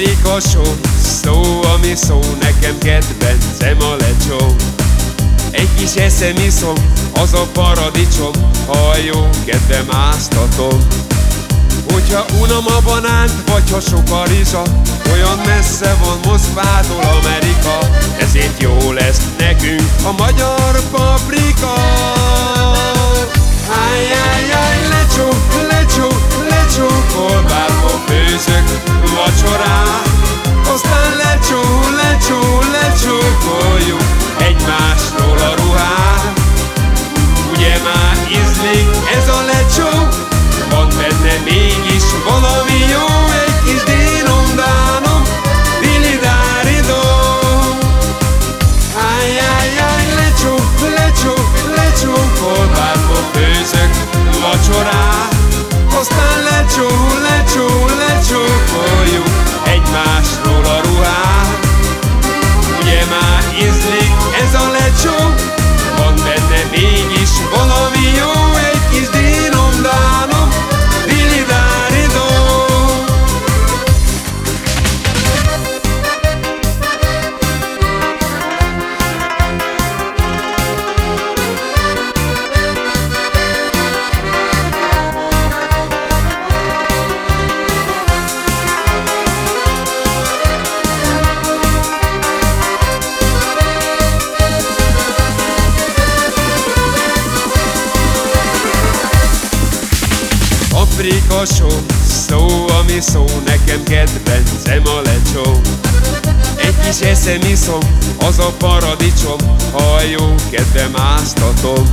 Tömrik a só, szó, ami szó, nekem kedvencem a lecsó. Egy kis eszem iszom, az a paradicsom, ha a jó kedvem áztatom. Hogyha unom a banánt, vagy ha sok a rizsa, olyan messze van Moszkvától Amerika, ezért jó lesz nekünk a magyar paprika. Paprika só, szó, ami szó, nekem kedvencem a lecsó. Egy kis eszem iszom, az a paradicsom, ha jó kedvem áztatom.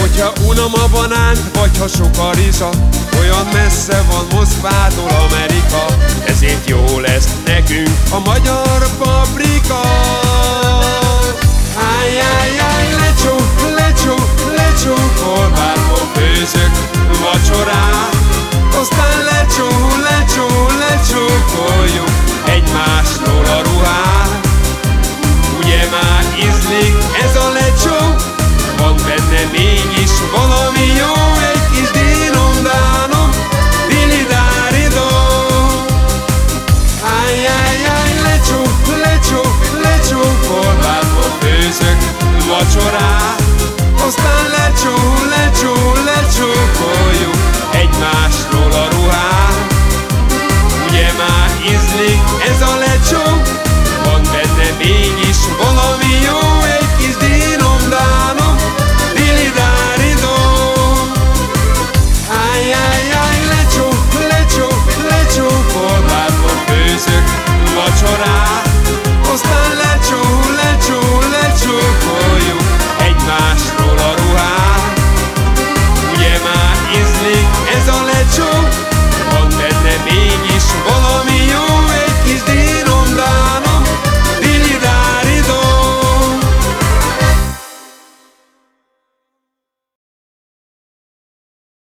Hogyha unom a banánt, vagy ha sok a rizsa Olyan messze van Moszkvától Amerika Ezért jó lesz nekünk a magyar paprika Főzök vacsorát